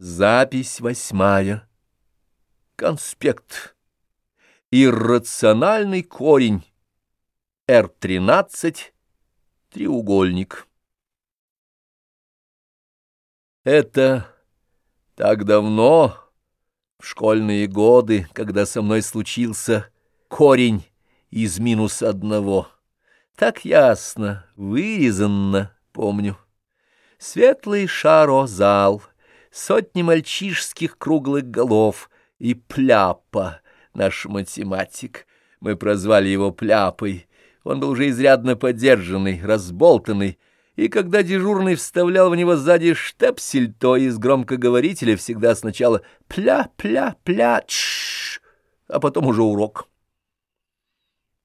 Запись восьмая. Конспект. Иррациональный корень. R13. Треугольник. Это так давно, в школьные годы, когда со мной случился корень из минус одного. Так ясно, вырезанно, помню. Светлый шарозал — сотни мальчишских круглых голов и Пляпа, наш математик. Мы прозвали его Пляпой. Он был уже изрядно подержанный, разболтанный, и когда дежурный вставлял в него сзади штепсель, то из громкоговорителя всегда сначала «пля-пля-пля», а потом уже урок.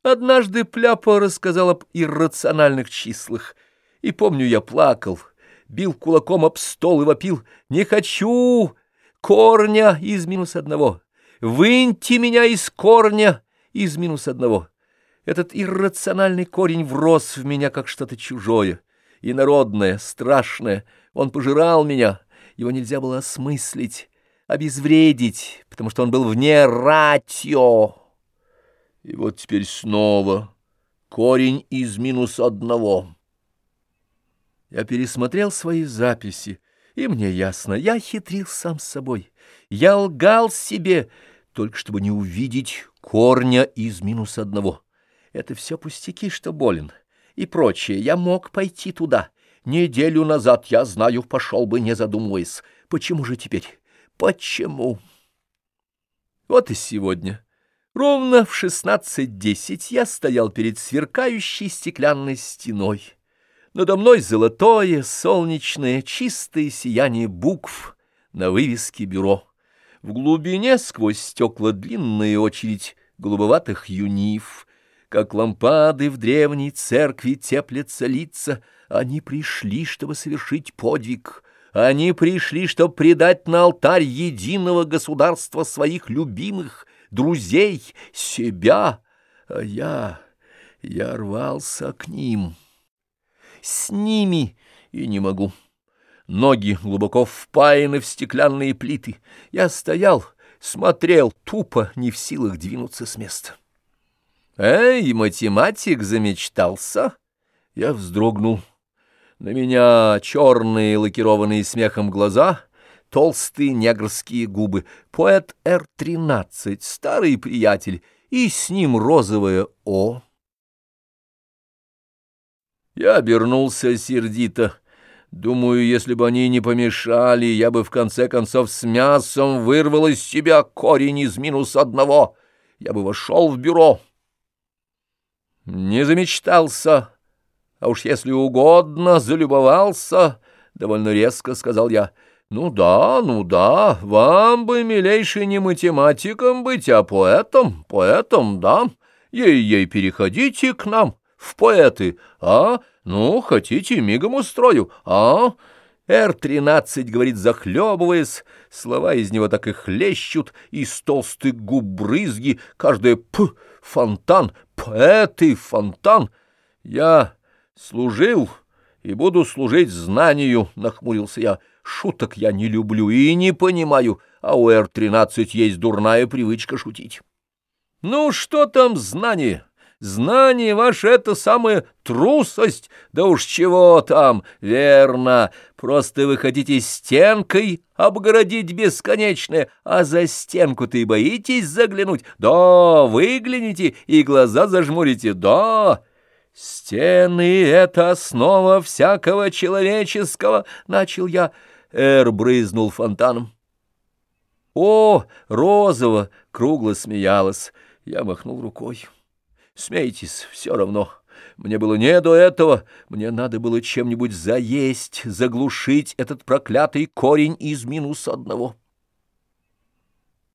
Однажды Пляпа рассказал об иррациональных числах, и, помню, я плакал — бил кулаком об стол и вопил «Не хочу корня из минус одного! Выньте меня из корня из минус одного!» Этот иррациональный корень врос в меня, как что-то чужое, инородное, страшное. Он пожирал меня, его нельзя было осмыслить, обезвредить, потому что он был вне ратио. И вот теперь снова корень из минус одного. Я пересмотрел свои записи, и мне ясно, я хитрил сам с собой. Я лгал себе, только чтобы не увидеть корня из минус одного. Это все пустяки, что болен, и прочее. Я мог пойти туда. Неделю назад, я знаю, пошел бы, не задумываясь. Почему же теперь? Почему? Вот и сегодня. Ровно в шестнадцать десять я стоял перед сверкающей стеклянной стеной. Надо мной золотое, солнечное, чистое сияние букв на вывеске бюро. В глубине сквозь стекла длинная очередь голубоватых юниф. Как лампады в древней церкви теплятся лица, они пришли, чтобы совершить подвиг. Они пришли, чтобы предать на алтарь единого государства своих любимых, друзей, себя. А я, я рвался к ним» с ними, и не могу. Ноги глубоко впаяны в стеклянные плиты. Я стоял, смотрел, тупо, не в силах двинуться с места. «Эй, математик замечтался!» Я вздрогнул. На меня черные, лакированные смехом глаза, толстые негрские губы. Поэт Р-13, старый приятель, и с ним розовое «О». Я обернулся сердито. Думаю, если бы они не помешали, я бы в конце концов с мясом вырвал из себя корень из минус одного. Я бы вошел в бюро. Не замечтался, а уж если угодно, залюбовался, — довольно резко сказал я. Ну да, ну да, вам бы, милейший, не математиком быть, а поэтом, поэтом, да. Ей-ей, переходите к нам в поэты, а? Ну, хотите, мигом устрою, а? Р-13, говорит, захлебываясь, слова из него так и хлещут, из толстых губ брызги, каждое «п» — фонтан, поэты — фонтан. Я служил и буду служить знанию, — нахмурился я. Шуток я не люблю и не понимаю, а у Р-13 есть дурная привычка шутить. Ну, что там знание? Знание ваше — это самая трусость, да уж чего там, верно. Просто вы хотите стенкой обгородить бесконечное, а за стенку-то и боитесь заглянуть. Да, выгляните и глаза зажмурите, да. Стены — это основа всякого человеческого, — начал я. Эр брызнул фонтаном. О, розово, кругло смеялась. Я махнул рукой. Смейтесь, все равно. Мне было не до этого. Мне надо было чем-нибудь заесть, заглушить этот проклятый корень из минус одного.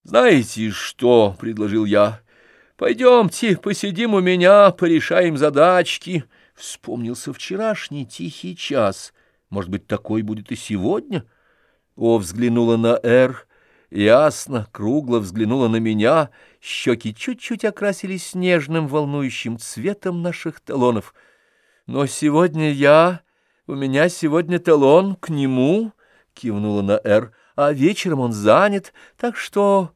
«Знаете что?» — предложил я. «Пойдемте, посидим у меня, порешаем задачки». Вспомнился вчерашний тихий час. Может быть, такой будет и сегодня? О, взглянула на «Р», ясно, кругло взглянула на меня, щеки чуть-чуть окрасились нежным волнующим цветом наших талонов. Но сегодня я, у меня сегодня талон к нему, кивнула на «Р», а вечером он занят, так что...»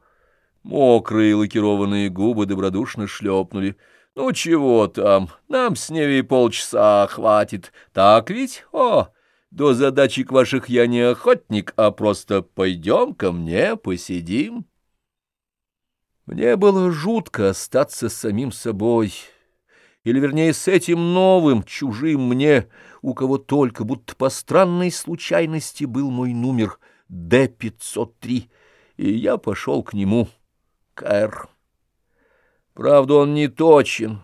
Мокрые лакированные губы добродушно шлепнули. «Ну чего там, нам с ней полчаса хватит, так ведь? О, до задачек ваших я не охотник, а просто пойдем ко мне, посидим». Мне было жутко остаться самим собой, или, вернее, с этим новым, чужим мне, у кого только, будто по странной случайности был мой номер Д-503, и я пошел к нему, к Р. Правда, он не точен,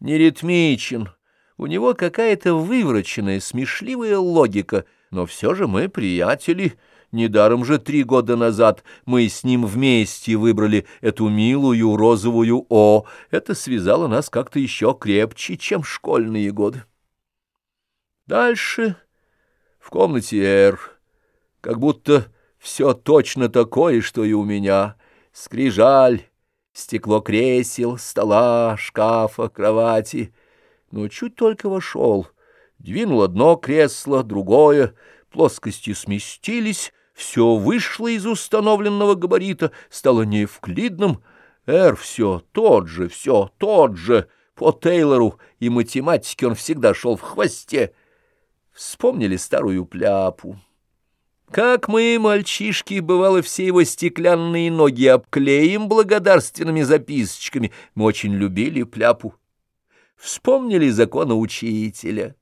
не ритмичен, у него какая-то вывороченная, смешливая логика, но все же мы приятели — Недаром же три года назад мы с ним вместе выбрали эту милую розовую О. Это связало нас как-то еще крепче, чем школьные годы. Дальше в комнате Р, как будто все точно такое, что и у меня. Скрижаль, стекло кресел, стола, шкафа, кровати. Но чуть только вошел, двинул одно кресло, другое, плоскости сместились, все вышло из установленного габарита, стало неевклидным. Р все тот же, все тот же. По Тейлору и математике он всегда шел в хвосте. Вспомнили старую пляпу. Как мы, мальчишки, бывало, все его стеклянные ноги обклеим благодарственными записочками. Мы очень любили пляпу. Вспомнили закона учителя.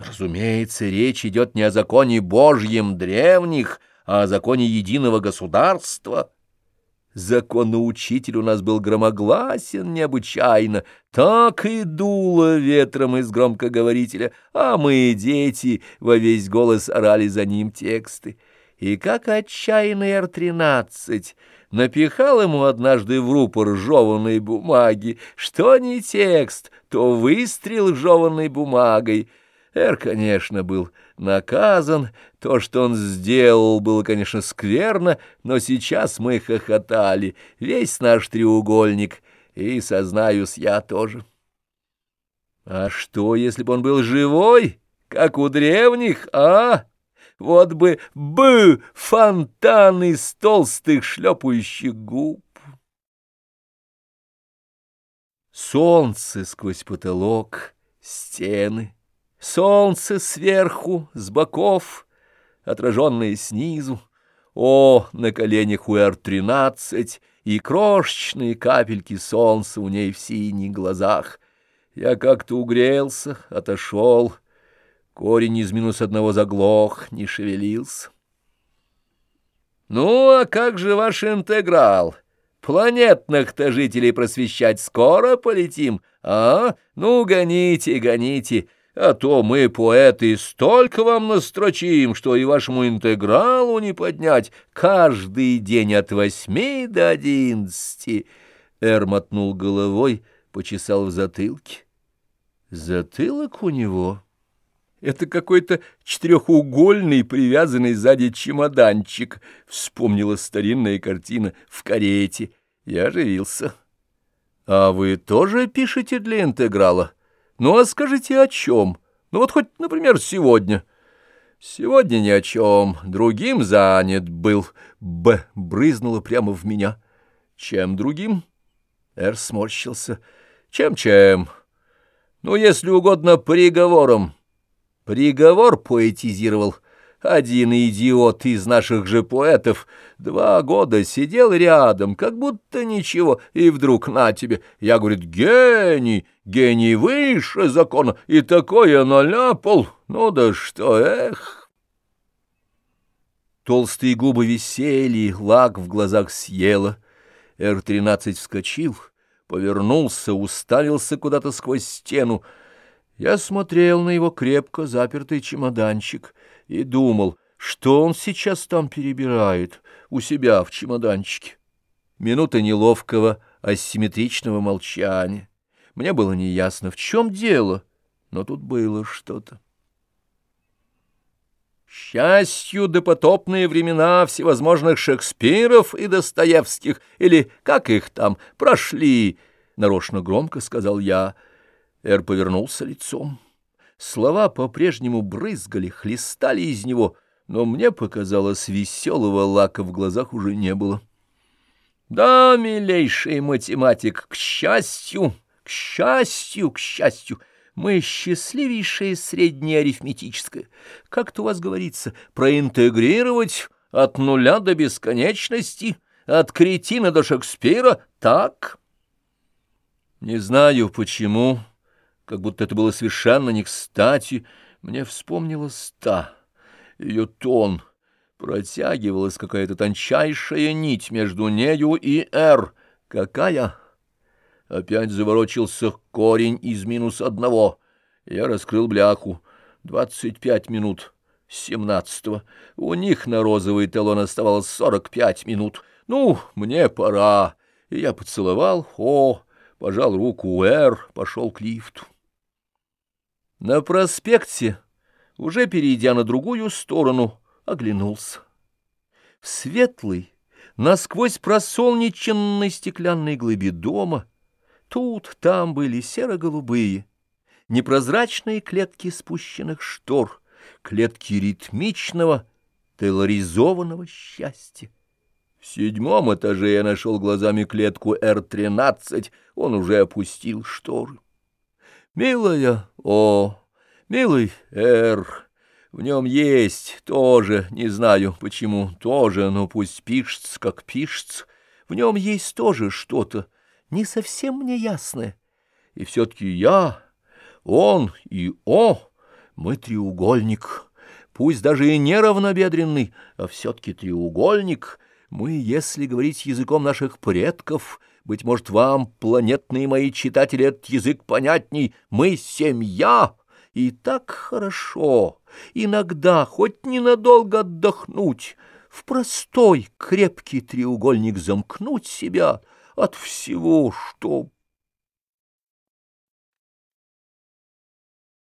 Разумеется, речь идет не о законе Божьем древних, а о законе единого государства. Законоучитель у нас был громогласен необычайно, так и дуло ветром из громкоговорителя, а мы, дети, во весь голос орали за ним тексты. И как отчаянный Р-13 напихал ему однажды в рупор жеванной бумаги, что не текст, то выстрел жеванной бумагой — Эр, конечно, был наказан, то, что он сделал, было, конечно, скверно, но сейчас мы хохотали, весь наш треугольник, и, сознаюсь, я тоже. А что, если бы он был живой, как у древних, а? Вот бы бы фонтан из толстых шлепающих губ. Солнце сквозь потолок, стены — Солнце сверху, с боков, отраженное снизу. О, на коленях у Р-13 и крошечные капельки солнца у ней в синих глазах. Я как-то угрелся, отошел. Корень из минус одного заглох, не шевелился. Ну, а как же ваш интеграл? Планетных-то жителей просвещать скоро полетим, а? Ну, гоните, гоните. А то мы, поэты, столько вам настрочим, что и вашему интегралу не поднять каждый день от восьми до одиннадцати. Эр мотнул головой, почесал в затылке. Затылок у него... Это какой-то четырехугольный, привязанный сзади чемоданчик, вспомнила старинная картина в карете. Я оживился. — А вы тоже пишете для интеграла? — ну, а скажите, о чем? Ну, вот хоть, например, сегодня. Сегодня ни о чем. Другим занят был. Б. брызнуло прямо в меня. Чем другим? Р. сморщился. Чем-чем? Ну, если угодно, приговором. Приговор поэтизировал. Один идиот из наших же поэтов два года сидел рядом, как будто ничего, и вдруг на тебе. Я, говорит, гений, гений выше закона, и такое наляпал. Ну да что, эх! Толстые губы висели, лак в глазах съела. Р-13 вскочил, повернулся, уставился куда-то сквозь стену. Я смотрел на его крепко запертый чемоданчик — и думал, что он сейчас там перебирает у себя в чемоданчике. Минута неловкого, асимметричного молчания. Мне было неясно, в чем дело, но тут было что-то. Счастью, допотопные времена всевозможных Шекспиров и Достоевских, или как их там, прошли, — нарочно громко сказал я. Эр повернулся лицом. Слова по-прежнему брызгали, хлестали из него, но мне показалось, веселого лака в глазах уже не было. Да, милейший математик, к счастью, к счастью, к счастью, мы счастливейшее среднее арифметическое. Как-то у вас говорится, проинтегрировать от нуля до бесконечности, от кретина до Шекспира, так? Не знаю почему, как будто это было совершенно не кстати, мне вспомнилось та ее тон. Протягивалась какая-то тончайшая нить между нею и «Р». Какая? Опять заворочился корень из минус одного. Я раскрыл бляху. Двадцать пять минут семнадцатого. У них на розовый талон оставалось сорок пять минут. Ну, мне пора. И я поцеловал «О», пожал руку «Р», пошел к лифту. На проспекте уже перейдя на другую сторону, оглянулся. В светлый, насквозь просолнеченной стеклянной глыбе дома тут, там были серо-голубые, непрозрачные клетки спущенных штор, клетки ритмичного, тейлоризованного счастья. В седьмом этаже я нашел глазами клетку Р-13, он уже опустил шторы. «Милая, о!» Милый Эр, в нем есть тоже, не знаю почему, тоже, но пусть пишется, как пишется, в нем есть тоже что-то, не совсем мне ясное. И все-таки я, он и о, мы треугольник, пусть даже и не равнобедренный, а все-таки треугольник. Мы, если говорить языком наших предков, быть может, вам, планетные мои читатели, этот язык понятней, мы семья, и так хорошо. Иногда хоть ненадолго отдохнуть, в простой крепкий треугольник замкнуть себя от всего, что